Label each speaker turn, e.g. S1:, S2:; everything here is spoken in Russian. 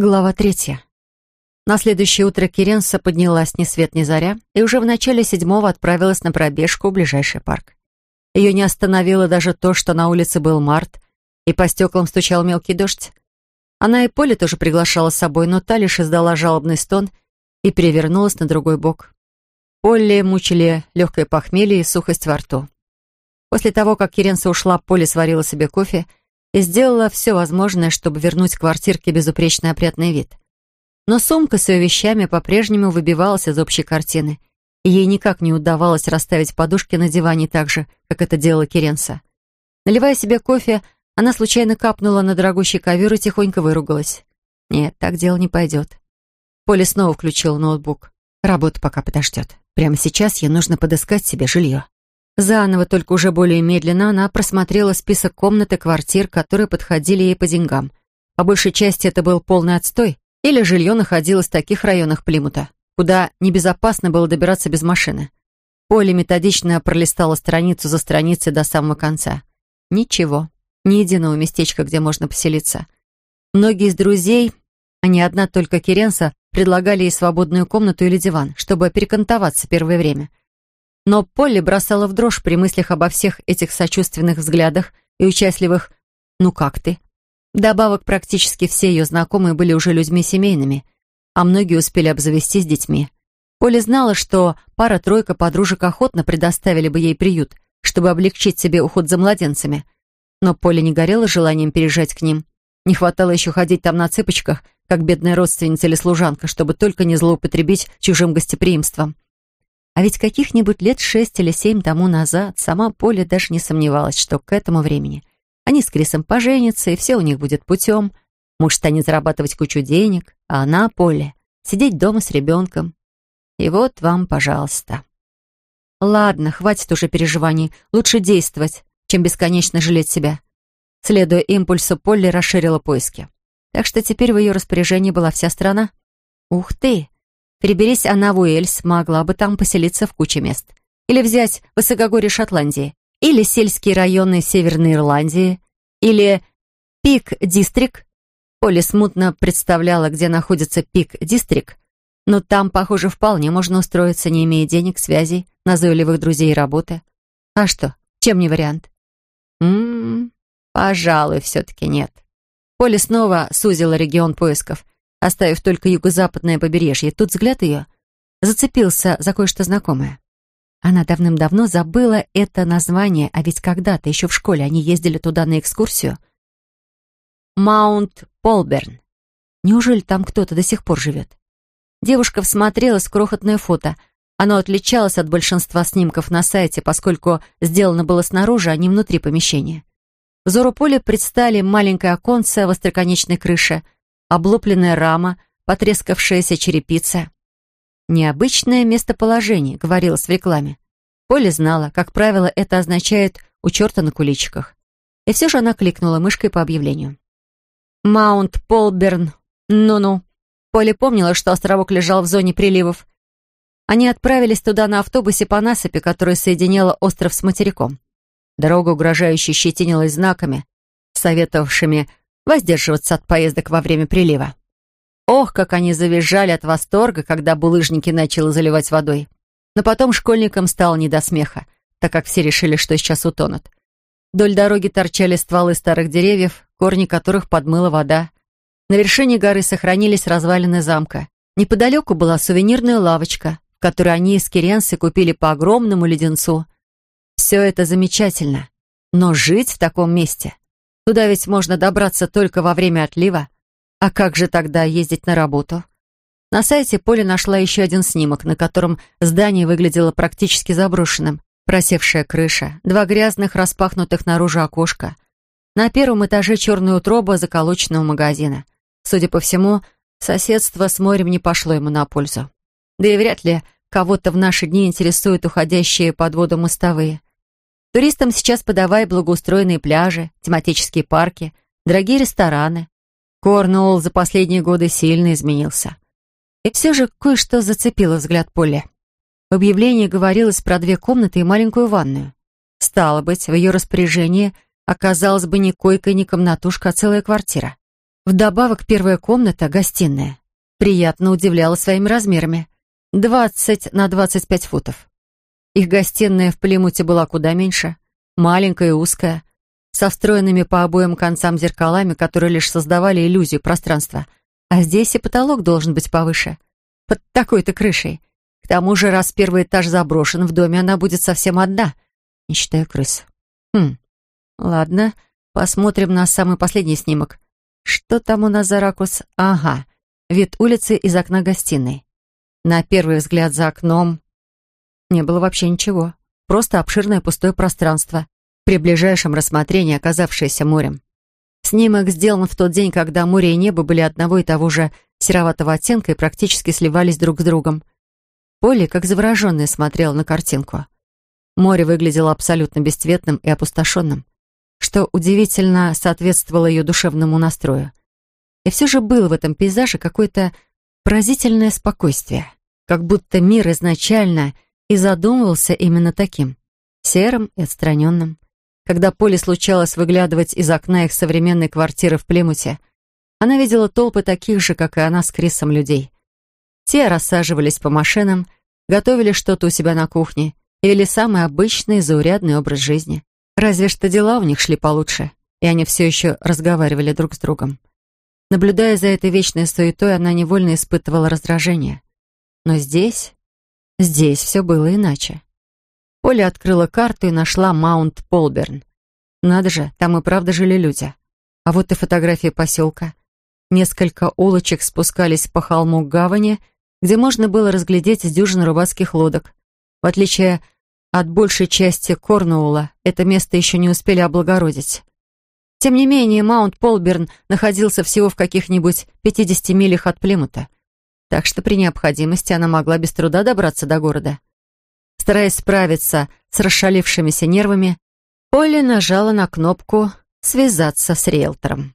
S1: Глава третья. На следующее утро Керенса поднялась ни свет ни заря и уже в начале седьмого отправилась на пробежку в ближайший парк. Ее не остановило даже то, что на улице был март, и по стеклам стучал мелкий дождь. Она и Поле тоже приглашала с собой, но та лишь издала жалобный стон и перевернулась на другой бок. Полли мучили легкое похмелье и сухость во рту. После того, как Керенса ушла, Полли сварила себе кофе — и сделала все возможное, чтобы вернуть квартирке безупречный опрятный вид. Но сумка с ее вещами по-прежнему выбивалась из общей картины, и ей никак не удавалось расставить подушки на диване так же, как это делала Керенса. Наливая себе кофе, она случайно капнула на дорогущий ковер и тихонько выругалась. Нет, так дело не пойдет. Поля снова включила ноутбук. Работа пока подождет. Прямо сейчас ей нужно подыскать себе жилье. Заново, только уже более медленно, она просмотрела список комнат и квартир, которые подходили ей по деньгам. По большей части это был полный отстой, или жилье находилось в таких районах Плимута, куда небезопасно было добираться без машины. Поля методично пролистала страницу за страницей до самого конца. Ничего, ни единого местечка, где можно поселиться. Многие из друзей, а не одна только Керенса, предлагали ей свободную комнату или диван, чтобы перекантоваться первое время — но Полли бросала в дрожь при мыслях обо всех этих сочувственных взглядах и участливых «ну как ты?». Добавок практически все ее знакомые были уже людьми семейными, а многие успели обзавестись детьми. Полли знала, что пара-тройка подружек охотно предоставили бы ей приют, чтобы облегчить себе уход за младенцами. Но Полли не горела желанием переезжать к ним. Не хватало еще ходить там на цыпочках, как бедная родственница или служанка, чтобы только не злоупотребить чужим гостеприимством. А ведь каких-нибудь лет шесть или семь тому назад сама Поля даже не сомневалась, что к этому времени они с Крисом поженятся, и все у них будет путем. Муж станет зарабатывать кучу денег, а она, Поля, сидеть дома с ребенком. И вот вам, пожалуйста. Ладно, хватит уже переживаний. Лучше действовать, чем бесконечно жалеть себя. Следуя импульсу, Полли расширила поиски. Так что теперь в ее распоряжении была вся страна. Ух ты! Приберись она в Уэльс, могла бы там поселиться в куче мест. Или взять высокогорье Шотландии, или сельские районы Северной Ирландии, или Пик-Дистрик. Поля смутно представляла, где находится Пик-Дистрик, но там, похоже, вполне можно устроиться, не имея денег, связей, назойливых друзей и работы. А что, чем не вариант? Ммм, пожалуй, все-таки нет. Поля снова сузила регион поисков оставив только юго-западное побережье. Тут взгляд ее зацепился за кое-что знакомое. Она давным-давно забыла это название, а ведь когда-то, еще в школе, они ездили туда на экскурсию. Маунт Полберн. Неужели там кто-то до сих пор живет? Девушка всмотрелась в крохотное фото. Оно отличалось от большинства снимков на сайте, поскольку сделано было снаружи, а не внутри помещения. Взору поля предстали маленькое оконце в остроконечной крыше — облупленная рама, потрескавшаяся черепица. «Необычное местоположение», — говорилось в рекламе. Поля знала, как правило, это означает «у черта на куличиках». И все же она кликнула мышкой по объявлению. «Маунт Полберн. Ну-ну». Поля помнила, что островок лежал в зоне приливов. Они отправились туда на автобусе по насыпи, которая соединяла остров с материком. Дорога угрожающе щетинилась знаками, советовавшими воздерживаться от поездок во время прилива. Ох, как они завизжали от восторга, когда булыжники начало заливать водой. Но потом школьникам стало не до смеха, так как все решили, что сейчас утонут. Вдоль дороги торчали стволы старых деревьев, корни которых подмыла вода. На вершине горы сохранились развалины замка. Неподалеку была сувенирная лавочка, в которой они из Киренсы купили по огромному леденцу. Все это замечательно, но жить в таком месте Туда ведь можно добраться только во время отлива. А как же тогда ездить на работу? На сайте Поля нашла еще один снимок, на котором здание выглядело практически заброшенным. Просевшая крыша, два грязных, распахнутых наружу окошка. На первом этаже черная утроба заколоченного магазина. Судя по всему, соседство с морем не пошло ему на пользу. Да и вряд ли кого-то в наши дни интересуют уходящие под воду мостовые. Туристам сейчас подавай благоустроенные пляжи, тематические парки, дорогие рестораны. Корнуолл за последние годы сильно изменился. И все же кое-что зацепило взгляд Полли. В объявлении говорилось про две комнаты и маленькую ванную. Стало быть, в ее распоряжении оказалась бы не койка, не комнатушка, а целая квартира. Вдобавок, первая комната, гостиная, приятно удивляла своими размерами. 20 на 25 футов. Их гостиная в Плимуте была куда меньше, маленькая и узкая, со встроенными по обоим концам зеркалами, которые лишь создавали иллюзию пространства. А здесь и потолок должен быть повыше, под такой-то крышей. К тому же, раз первый этаж заброшен, в доме она будет совсем одна, не считая крыс. Хм, ладно, посмотрим на самый последний снимок. Что там у нас за ракурс? Ага, вид улицы из окна гостиной. На первый взгляд за окном не было вообще ничего. Просто обширное пустое пространство, при ближайшем рассмотрении оказавшееся морем. Снимок сделан в тот день, когда море и небо были одного и того же сероватого оттенка и практически сливались друг с другом. Полли, как завороженная, смотрела на картинку. Море выглядело абсолютно бесцветным и опустошенным, что удивительно соответствовало ее душевному настрою. И все же было в этом пейзаже какое-то поразительное спокойствие, как будто мир изначально и задумывался именно таким, серым и отстраненным. Когда Поле случалось выглядывать из окна их современной квартиры в Плимуте, она видела толпы таких же, как и она с Крисом, людей. Те рассаживались по машинам, готовили что-то у себя на кухне и вели самый обычный, заурядный образ жизни. Разве что дела у них шли получше, и они все еще разговаривали друг с другом. Наблюдая за этой вечной суетой, она невольно испытывала раздражение. Но здесь, здесь все было иначе. Поля открыла карту и нашла Маунт Полберн. Надо же, там и правда жили люди. А вот и фотография поселка. Несколько улочек спускались по холму к гавани, где можно было разглядеть дюжину рыбацких лодок. В отличие от большей части Корнуула, это место еще не успели облагородить. Тем не менее, Маунт Полберн находился всего в каких-нибудь 50 милях от Плимута, так что при необходимости она могла без труда добраться до города. Стараясь справиться с расшалившимися нервами, Полли нажала на кнопку «Связаться с риэлтором».